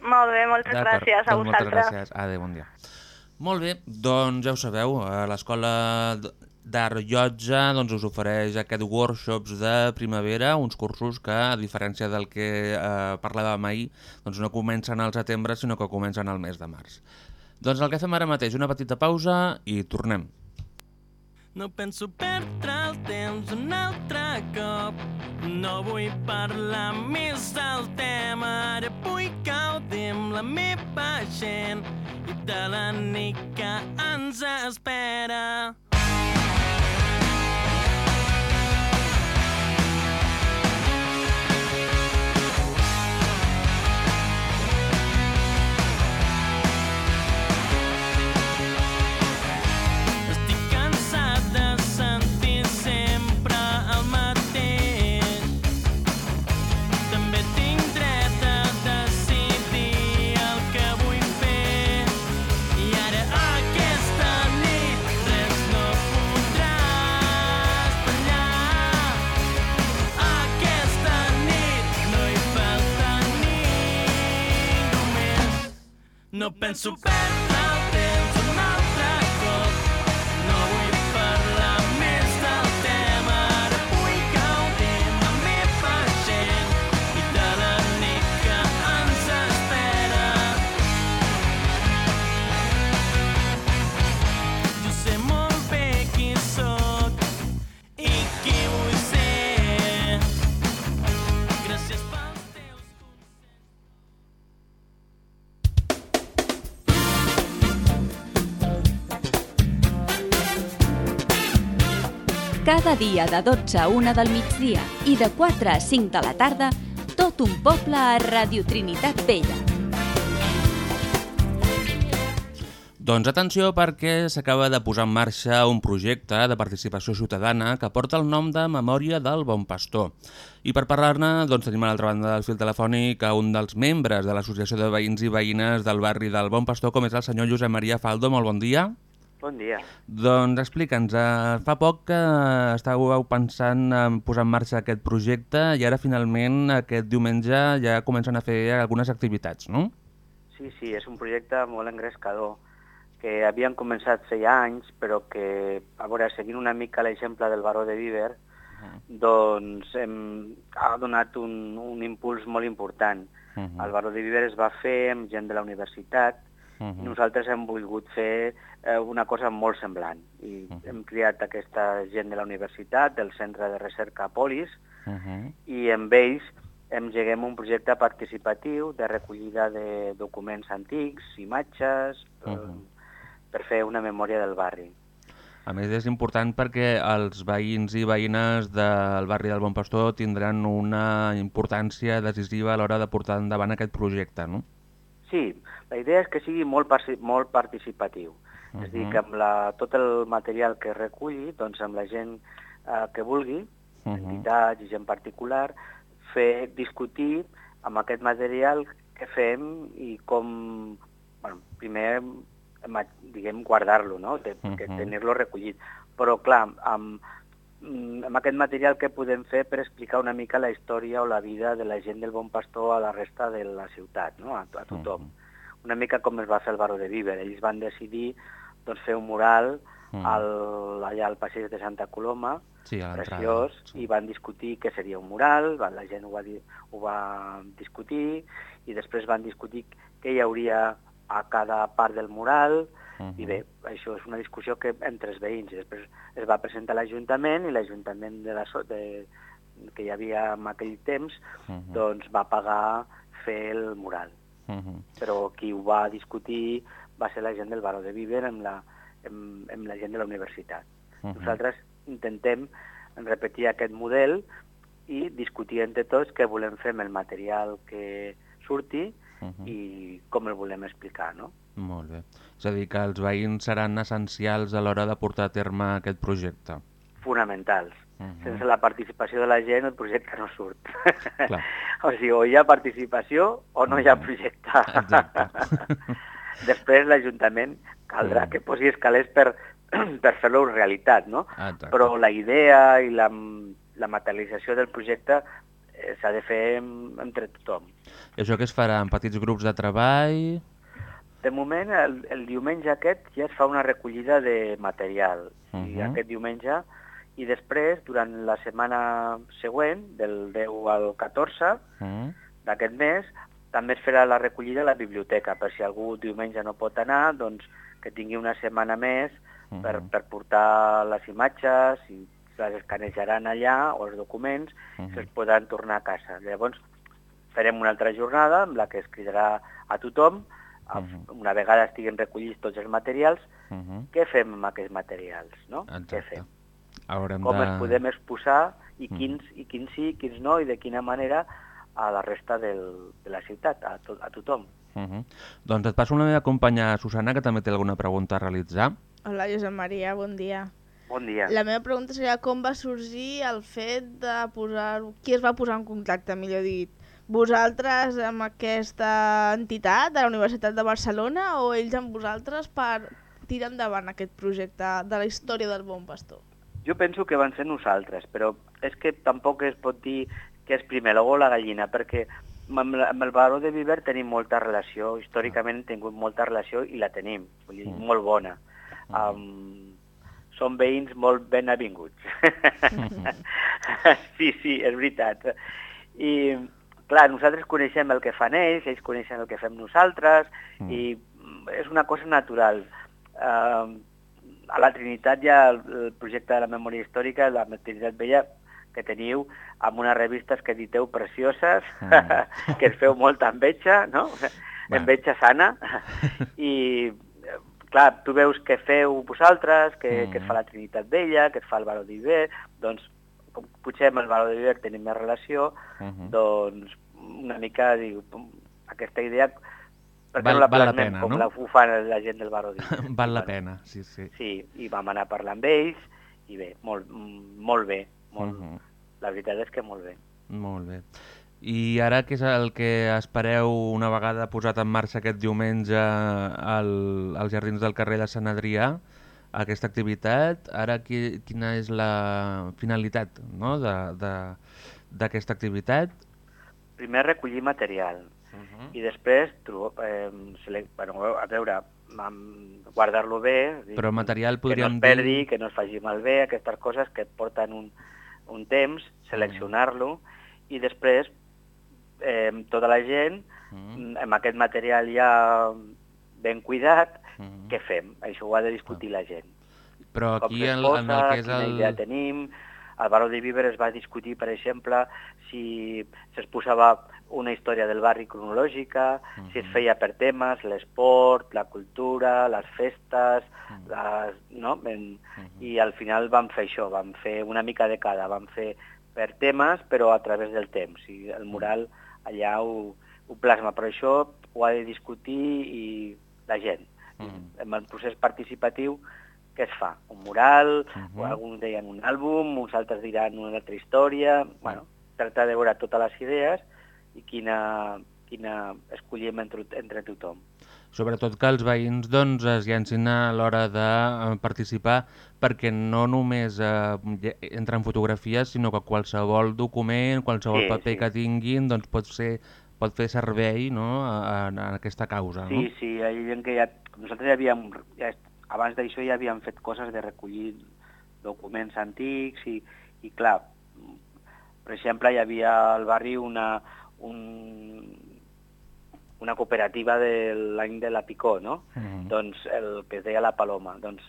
Molt bé, moltes gràcies a doncs moltes vosaltres. gràcies. Adéu, bon dia. Molt bé, doncs ja ho sabeu, a l'Escola d'Art Llotja doncs, us ofereix aquest workshops de primavera, uns cursos que, a diferència del que eh, parlàvem ahir, doncs no comencen al setembre, sinó que comencen al mes de març. Doncs el que fem ara mateix, una petita pausa i tornem. No penso perdre el temps un altre cop. No vull parlar més del tema. Ara vull gaudir amb la meva gent i de la nit que ens espera. No penso perdre Cada dia de 12 a 1 del migdia i de 4 a 5 de la tarda, tot un poble a Radio Trinitat Vella. Doncs atenció perquè s'acaba de posar en marxa un projecte de participació ciutadana que porta el nom de Memòria del Bon Pastor. I per parlar-ne doncs, tenim a l'altra banda del fil telefònic a un dels membres de l'Associació de Veïns i Veïnes del barri del Bon Pastor, com és el senyor Josep Maria Faldo. Molt bon dia. Bon dia. Doncs explica'ns, eh, fa poc que estàveu pensant en posar en marxa aquest projecte i ara finalment aquest diumenge ja comencen a fer algunes activitats, no? Sí, sí, és un projecte molt engrescador que havien començat feia anys, però que, a veure, seguint una mica l'exemple del Baró de Viver, doncs hem, ha donat un, un impuls molt important. Uh -huh. El Baró de Viver es va fer amb gent de la universitat Uh i nosaltres hem volgut fer eh, una cosa molt semblant. I hem criat aquesta gent de la universitat, del Centre de Recerca Polis, Uh -huh. i amb ells engeguem un projecte participatiu de recollida de documents antics, imatges, eh, per fer una memòria del barri. A més, és important perquè els veïns i veïnes del barri del Bon Pastor tindran una importància decisiva a l'hora de portar endavant aquest projecte, no? Sí, la idea és que sigui molt, molt participatiu. És a dir, que amb la, tot el material que reculli, doncs amb la gent eh, que vulgui, entitats i gent particular, fer discutir amb aquest material què fem i com, bueno, primer, diguem, guardar-lo, no? De, que Mhm. tenir-lo recollit. Però, clar, amb, amb aquest material que podem fer per explicar una mica la història o la vida de la gent del Bon Pastor a la resta de la ciutat, no? a, a tothom. Una mica com es va fer el Baró de Viver. Ells van decidir doncs, fer un mural Mm. al, allà al passeig de Santa Coloma, Sí, preciós, i van discutir què seria un mural, va- la gent ho va, dir, ho va discutir, i després van discutir què hi hauria a cada part del mural, i bé, això és una discussió que entre els veïns, i després es va presentar a l'Ajuntament, i l'Ajuntament de la, so- de, que hi havia en aquell temps, Mhm. doncs va pagar fer el mural. Mhm. Però qui ho va discutir va ser la gent del Baró de Viver amb la, amb, amb la gent de la universitat. Mhm. Nosaltres intentem repetir aquest model i discutir entre tots què volem fer amb el material que surti Mhm. i com el volem explicar, no? Molt bé. És a dir, que els veïns seran essencials a l'hora de portar a terme aquest projecte. Fonamentals. Mhm. Sense la participació de la gent el projecte no surt. Clar. o sigui, o hi ha participació o no hi ha projecte. Després l'Ajuntament caldrà que posi escalers per, per fer-lo realitat, no? Exacte. Però la idea i la, la materialització del projecte s'ha de fer entre tothom. I això que es farà en petits grups de treball? De moment, el, el diumenge aquest ja es fa una recollida de material. I Mhm. aquest diumenge, i després, durant la setmana següent, del 10 al 14 Mm. d'aquest mes, també es farà la recollida a la biblioteca, per si algú diumenge no pot anar, doncs que tingui una setmana més per, per portar les imatges, i les escanejaran allà, o els documents, i se'ls podran tornar a casa. Llavors, farem una altra jornada amb la que es cridarà a tothom, a- una vegada estiguin recollits tots els materials, Mhm. què fem amb aquests materials, no? Què Exacte. fem? Haurem Com de... els podem exposar i Mhm. quins, i quins sí, quins no, i de quina manera a la resta del, de la ciutat, a, to, a tothom. Mhm. Doncs et passo una meva companya Susana, que també té alguna pregunta a realitzar. Hola, Josep Maria, bon dia. Bon dia. La meva pregunta seria com va sorgir el fet de posar... Qui es va posar en contacte, millor dit? Vosaltres amb aquesta entitat de la Universitat de Barcelona o ells amb vosaltres per tirar endavant aquest projecte de la història del Bon Pastor? Jo penso que van ser nosaltres, però és que tampoc es pot dir que és primer l'ou o la gallina, perquè amb, el Baró de Viver tenim molta relació, històricament hem tingut molta relació i la tenim, vull dir, molt bona. Um, són veïns molt ben avinguts. sí, sí, és veritat. I, clar, nosaltres coneixem el que fan ells, ells coneixen el que fem nosaltres, i mm, és una cosa natural. Uh, a la Trinitat hi ha el, el projecte de la memòria històrica, la Trinitat Vella, que teniu amb unes revistes que editeu precioses, Mm. que es feu molta enveja, no? Enveja sana. I, clar, tu veus que feu vosaltres, que, que es fa la Trinitat Vella, que es fa el Baró d'Iber, doncs com potser amb el Baró d'Iber tenim més relació, Mhm. doncs una mica diu, aquesta idea per què Val- no la val la pena, com no? la ho fan la gent del Baró d'Ibi? Val la pena, sí, sí. Sí, i vam anar a parlar amb ells, i bé, molt, mm, molt bé, molt, Mhm. la veritat és que molt bé. Molt bé. I ara què és el que espereu una vegada posat en marxa aquest diumenge al, als Jardins del carrer de Sant Adrià, aquesta activitat, ara qui, quina és la finalitat no? de- de- d'aquesta activitat? Primer recollir material, i després eh, selec- bueno, a veure, guardar-lo bé, Però material que no podríem es perdi, dir... que no es faci malbé, aquestes coses que et porten un, un temps, seleccionar-lo, i després eh, tota la gent, Mm. amb aquest material ja ben cuidat, Mm. què fem? Això ho ha de discutir la gent. Però Com aquí en, el que és el... idea tenim. Al Baró de Viver es va discutir, per exemple, si es posava una història del barri cronològica, si es feia per temes, l'esport, la cultura, les festes, les, no? En, i al final vam fer això, vam fer una mica de cada, vam fer per temes però a través del temps, i el mural allà ho, ho plasma, però això ho ha de discutir i la gent. En el procés participatiu què es fa? Un mural, o alguns deien un àlbum, uns altres diran una altra història... Bueno, tractar de veure totes les idees i quina, quina escollim entre, entre tothom. Sobretot que els veïns doncs, es llancin a l'hora de eh, participar perquè no només eh, entren fotografies, sinó que qualsevol document, qualsevol Sí, paper sí. que tinguin doncs, pot, ser, pot fer servei no? a, a, aquesta causa. Sí, sí, hi ha que ja... Nosaltres ja havíem... Ja, abans d'això ja havíem fet coses de recollir documents antics i, i clar, per exemple, hi havia al barri una, un, una cooperativa de l'any de la Picó, no? Mm. Doncs el que es deia la Paloma. Doncs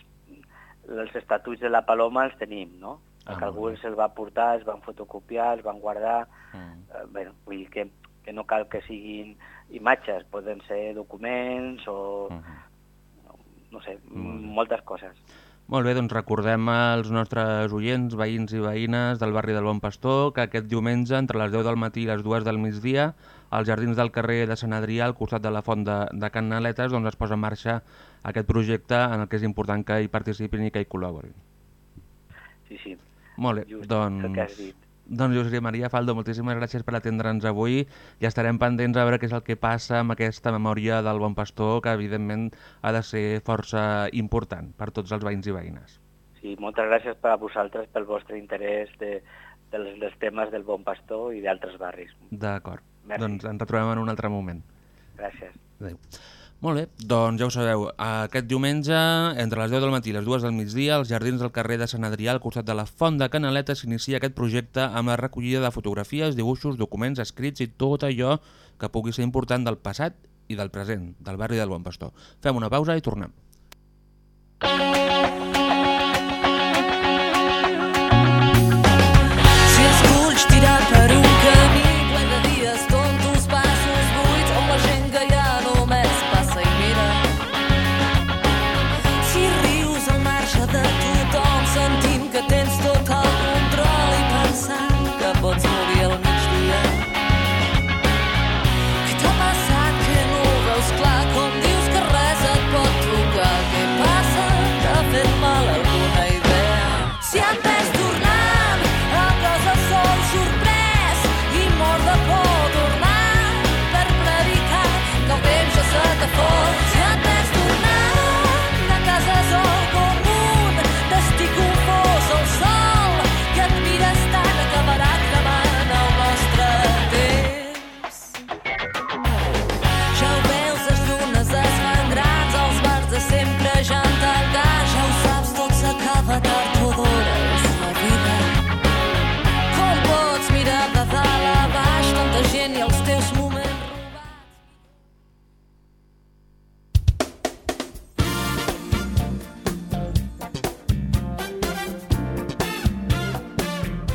els estatuts de la Paloma els tenim, no? Ah, que algú se'ls va portar, es van fotocopiar, es van guardar... Mm. Eh, bueno, vull dir que, que no cal que siguin imatges, poden ser documents o... no sé, moltes coses. Molt bé, doncs recordem als nostres oients, veïns i veïnes del barri del Bon Pastor que aquest diumenge, entre les 10 del matí i les 2 del migdia, als jardins del carrer de Sant Adrià, al costat de la font de, de Can Naletes, doncs es posa en marxa aquest projecte en el que és important que hi participin i que hi col·laborin. Sí, sí. Molt bé, Just doncs... Doncs Josep Maria Faldo, moltíssimes gràcies per atendre'ns avui i estarem pendents a veure què és el que passa amb aquesta memòria del Bon Pastor, que evidentment ha de ser força important per tots els veïns i veïnes. Sí, moltes gràcies per a vosaltres pel vostre interès de, dels, dels temes del Bon Pastor i d'altres barris. D'acord, Merci. doncs ens retrobem en un altre moment. Gràcies. Adéu. Molt bé, doncs ja ho sabeu, aquest diumenge, entre les 10 del matí i les 2 del migdia, als jardins del carrer de Sant Adrià, al costat de la Font de Canaleta, s'inicia aquest projecte amb la recollida de fotografies, dibuixos, documents, escrits i tot allò que pugui ser important del passat i del present, del barri del Bon Pastor. Fem una pausa i tornem. Si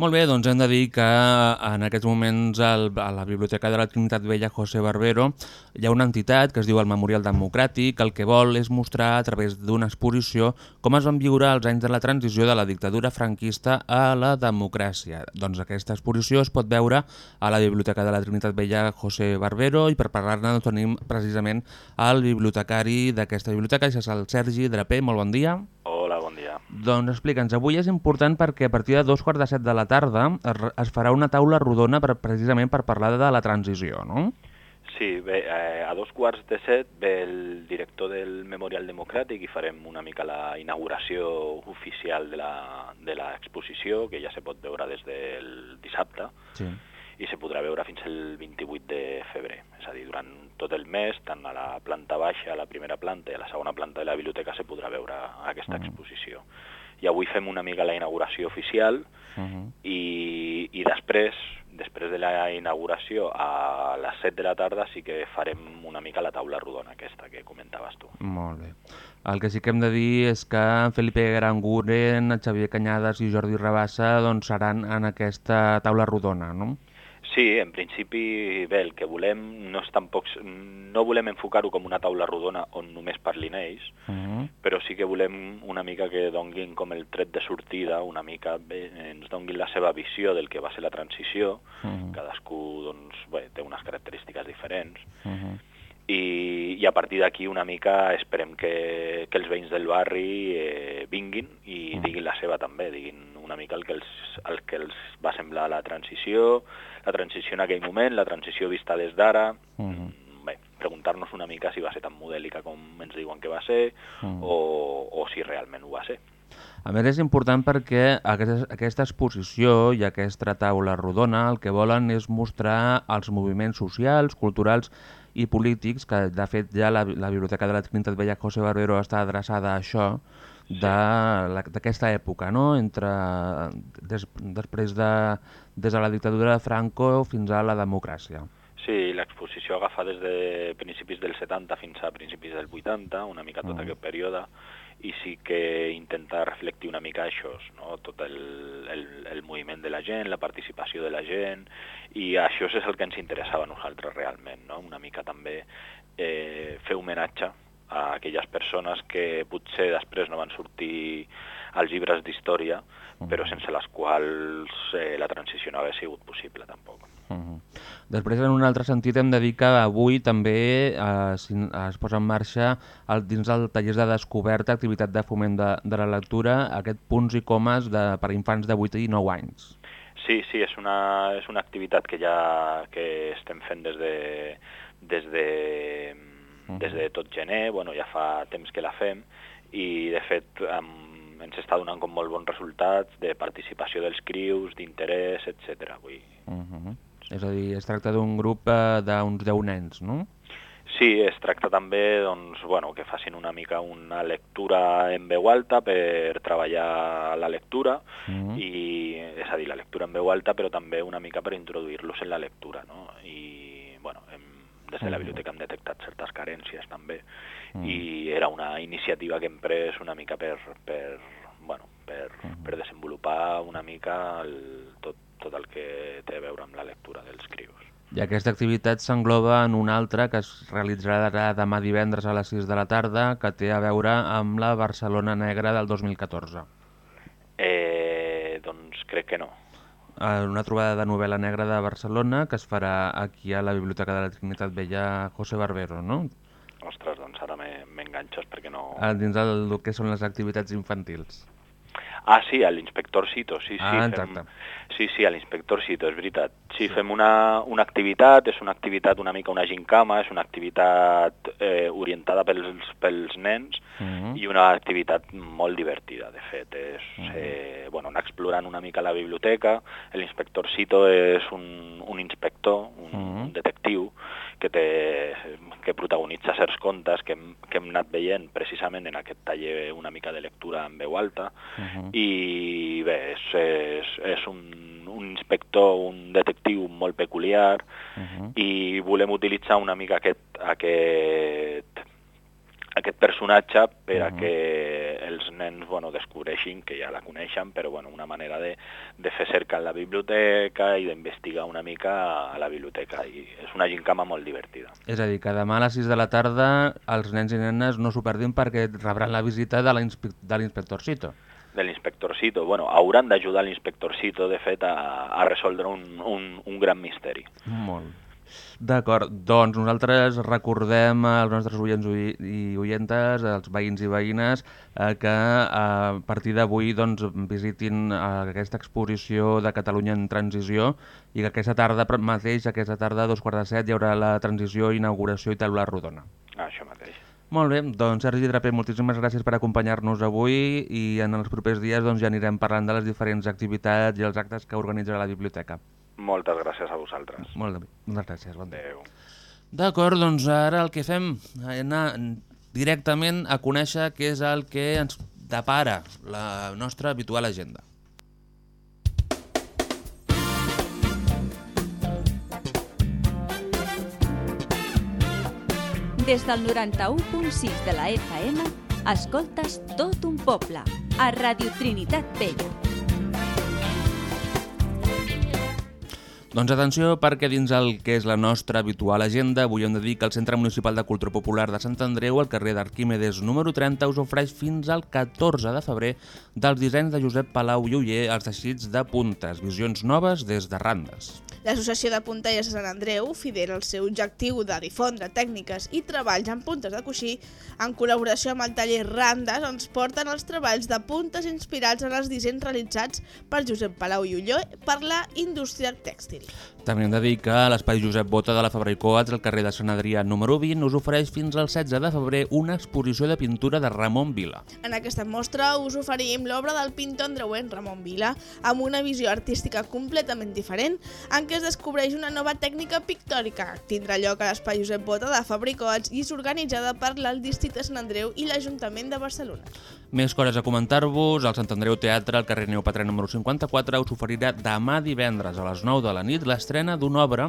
Molt bé, doncs hem de dir que en aquests moments al, a la Biblioteca de la Trinitat Vella José Barbero hi ha una entitat que es diu el Memorial Democràtic el que vol és mostrar a través d'una exposició com es van viure els anys de la transició de la dictadura franquista a la democràcia. Doncs aquesta exposició es pot veure a la Biblioteca de la Trinitat Vella José Barbero i per parlar-ne doncs, tenim precisament el bibliotecari d'aquesta biblioteca, que és el Sergi Draper. Molt bon dia. Doncs explica'ns, avui és important perquè a partir de dos quarts de set de la tarda es, es farà una taula rodona per, precisament per parlar de la transició, no? Sí, bé, eh, a dos quarts de set ve el director del Memorial Democràtic i farem una mica la inauguració oficial de la- de l'exposició, que ja se pot veure des del dissabte, Sí. i se podrà veure fins el 28 de febrer. És a dir, durant tot el mes, tant a la planta baixa, a la primera planta i a la segona planta de la biblioteca se podrà veure aquesta exposició. I avui fem una mica la inauguració oficial Uh -huh. i, i després, després de la inauguració, a les 7 de la tarda sí que farem una mica la taula rodona aquesta que comentaves tu. Molt bé. El que sí que hem de dir és que en Felipe Granguren, Xavier Canyades i Jordi Rabassa doncs, seran en aquesta taula rodona, no? Sí, en principi, bé, el que volem no és tampoc... No volem enfocar-ho com una taula rodona on només parlin ells, Uh -huh. però sí que volem una mica que donguin com el tret de sortida, una mica bé, ens donguin la seva visió del que va ser la transició, Mhm. cadascú doncs, bé, té unes característiques diferents, Uh -huh. I, i a partir d'aquí una mica esperem que, que els veïns del barri eh, vinguin i diguin la seva també, diguin una mica el que, els, el que els va semblar la transició, la transició en aquell moment, la transició vista des d'ara, Uh -huh. bé, preguntar-nos una mica si va ser tan modèlica com ens diuen que va ser Mm. o, o si realment ho va ser. A més, és important perquè aquesta, aquesta exposició i aquesta taula rodona el que volen és mostrar els moviments socials, culturals i polítics, que de fet ja la, la Biblioteca de la Trinitat Vella José Barbero està adreçada a això, d'aquesta època, no? Entre, des, després de, des de la dictadura de Franco fins a la democràcia. Sí, l'exposició agafa des de principis del 70 fins a principis del 80, una mica tot Mm. aquest període, i sí que intenta reflectir una mica això, no? tot el, el, el moviment de la gent, la participació de la gent, i això és el que ens interessava a nosaltres realment, no? una mica també eh, fer homenatge a aquelles persones que potser després no van sortir als llibres d'història, però sense les quals eh, la transició no hagués sigut possible tampoc. Uh -huh. Després, en un altre sentit, hem de dir que avui també eh, es posa en marxa el, dins del tallers de descoberta, activitat de foment de, de la lectura, aquest punts i comes de, per infants de 8 i 9 anys. Sí, sí, és una, és una activitat que ja que estem fent des de, des de, des de tot gener, bueno, ja fa temps que la fem, i de fet um, ens està donant com molt bons resultats de participació dels crius, d'interès, etc. Vull Uh -huh. És a dir, es tracta d'un grup eh, d'uns 10 nens, no? Sí, es tracta també doncs, bueno, que facin una mica una lectura en veu alta per treballar la lectura Mhm. i és a dir, la lectura en veu alta però també una mica per introduir-los en la lectura no? i bueno, hem, des de la Mhm. biblioteca hem detectat certes carències també Mhm. i era una iniciativa que hem pres una mica per, per, bueno, per, Mhm. per desenvolupar una mica el, tot, tot el que té a veure amb la lectura dels crius. I aquesta activitat s'engloba en una altra que es realitzarà demà divendres a les 6 de la tarda, que té a veure amb la Barcelona Negra del 2014. Eh, doncs crec que no. Eh, Una trobada de novel·la negra de Barcelona que es farà aquí a la Biblioteca de la Trinitat Vella José Barbero, no? Ostres, doncs ara m'enganxes perquè no... Ah, Dins del que són les activitats infantils. Ah, sí, a l'inspector Cito, sí, sí. Ah, fem- exacte. Sí, sí, a l'inspector Cito, és veritat. Sí, fem una, una activitat, és una activitat una mica una gincama, és una activitat eh, orientada pels, pels nens Mhm. i una activitat molt divertida, de fet. És eh, bueno, anar explorant una mica la biblioteca. L'inspector Cito és un, un inspector, un, un detectiu, que, té, que protagonitza certs contes que hem, que hem anat veient precisament en aquest taller una mica de lectura en veu alta. I bé, és, és, és un, un inspector, un detectiu molt peculiar i volem utilitzar una mica aquest, aquest, aquest personatge per a que els nens bueno, descobreixin, que ja la coneixen, però bueno, una manera de, de fer cerca en la biblioteca i d'investigar una mica a la biblioteca. I és una gincama molt divertida. És a dir, que demà a les 6 de la tarda els nens i nenes no s'ho perdin perquè rebran la visita de l'inspector Cito. de l'inspector Cito. Bueno, hauran d'ajudar l'inspector Cito, de fet, a, a resoldre un, un, un gran misteri. Molt. D'acord, doncs nosaltres recordem als nostres oients oi- i oientes, als veïns i veïnes, eh, que a partir d'avui doncs, visitin eh, aquesta exposició de Catalunya en transició i que aquesta tarda mateix, aquesta tarda a dos quarts de set, hi haurà la transició, inauguració i taula rodona. Ah, això mateix. Molt bé, doncs Sergi Draper, moltíssimes gràcies per acompanyar-nos avui i en els propers dies doncs, ja anirem parlant de les diferents activitats i els actes que organitzarà la biblioteca. Moltes gràcies a vosaltres. Molt bé, moltes gràcies. Bon dia. Adéu. D'acord, doncs ara el que fem és anar directament a conèixer què és el que ens depara la nostra habitual agenda. Des del 91.6 de la FM, escoltes tot un poble, a Radio Trinitat Vella. Doncs atenció perquè dins el que és la nostra habitual agenda avui hem de dir que el Centre Municipal de Cultura Popular de Sant Andreu, al carrer d'Arquímedes número 30, us ofereix fins al 14 de febrer dels dissenys de Josep Palau i Uller als teixits de puntes, visions noves des de Randes. L'Associació de Puntelles de Sant Andreu, fidel al seu objectiu de difondre tècniques i treballs en puntes de coixí, en col·laboració amb el taller Randes, ens porten els treballs de puntes inspirats en els dissenys realitzats per Josep Palau i Ulló per la indústria tèxtil. També hem de dir que l'Espai Josep Bota de la Fabra i Coats, al carrer de Sant Adrià número 20, us ofereix fins al 16 de febrer una exposició de pintura de Ramon Vila. En aquesta mostra us oferim l'obra del pintor andreuenc Ramon Vila, amb una visió artística completament diferent, en què es descobreix una nova tècnica pictòrica. Tindrà lloc a l'Espai Josep Bota de Fabricots i és organitzada per l'Alt Districte Sant Andreu i l'Ajuntament de Barcelona. Més coses a comentar-vos, el Sant Andreu Teatre, al carrer Neopatre número 54, us oferirà demà divendres a les 9 de la nit l'estrena d'una obra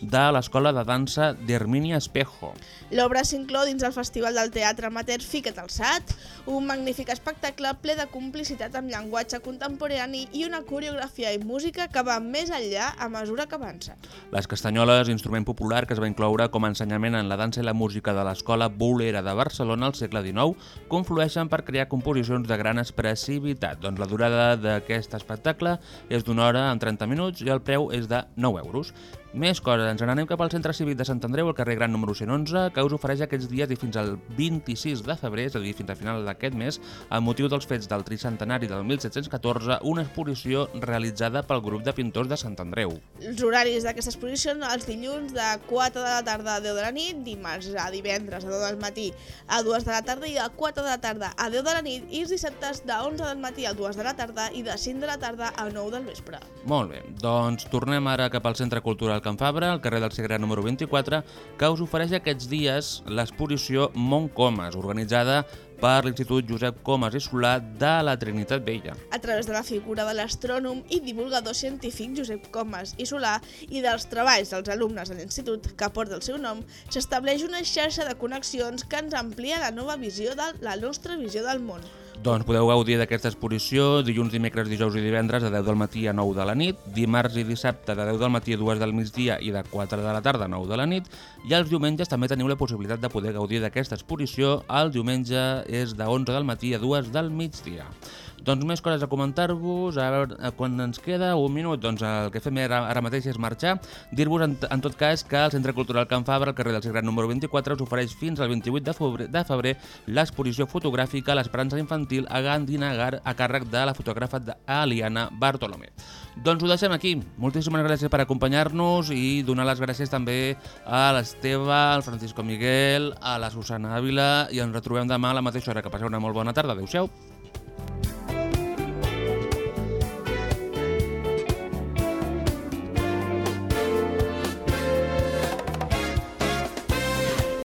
de l'Escola de Dansa d'Hermínia Espejo. L'obra s'inclou dins el Festival del Teatre Amateur Fica't Alçat, un magnífic espectacle ple de complicitat amb llenguatge contemporani i una coreografia i música que va més enllà a mesura que avança. Les castanyoles, instrument popular que es va incloure com a ensenyament en la dansa i la música de l'Escola Bolera de Barcelona al segle XIX, conflueixen per crear composicions de gran expressivitat. Doncs la durada d'aquest espectacle és d'una hora en 30 minuts i el preu és de 9 euros. Més coses, ens n'anem cap al Centre Cívic de Sant Andreu, al carrer Gran número 111, que us ofereix aquests dies i fins al 26 de febrer, és a dir, fins al final d'aquest mes, amb motiu dels fets del tricentenari del 1714, una exposició realitzada pel grup de pintors de Sant Andreu. Els horaris d'aquesta exposició són els dilluns de 4 de la tarda a 10 de la nit, dimarts a divendres a 2 del matí a 2 de la tarda i de 4 de la tarda a 10 de la nit i els dissabtes de 11 del matí a 2 de la tarda i de 5 de la tarda a 9 del vespre. Molt bé, doncs tornem ara cap al Centre Cultural Can Fabra, al carrer del Segre número 24, que us ofereix aquests dies l'exposició Montcomas, organitzada per l'Institut Josep Comas i Solà de la Trinitat Vella. A través de la figura de l'astrònom i divulgador científic Josep Comas i Solà i dels treballs dels alumnes de l'institut que porta el seu nom, s'estableix una xarxa de connexions que ens amplia la nova visió de la nostra visió del món. Doncs podeu gaudir d'aquesta exposició dilluns, dimecres, dijous i divendres de 10 del matí a 9 de la nit, dimarts i dissabte de 10 del matí a 2 del migdia i de 4 de la tarda a 9 de la nit, i els diumenges també teniu la possibilitat de poder gaudir d'aquesta exposició. El diumenge és de 11 del matí a 2 del migdia. Doncs més coses a comentar-vos, a veure, eh, quan ens queda un minut, doncs el que fem ara, ara mateix és marxar, dir-vos en, en tot cas que el Centre Cultural Can Fabra, al carrer del Segrat número 24, us ofereix fins al 28 de febrer, febrer l'exposició fotogràfica L'Esperança Infantil a Gandhi Nagar a càrrec de la fotògrafa Aliana Bartolomé. Doncs ho deixem aquí. Moltíssimes gràcies per acompanyar-nos i donar les gràcies també a l'Esteve, al Francisco Miguel, a la Susana Ávila i ens retrobem demà a la mateixa hora. Que passeu una molt bona tarda. Adéu-siau.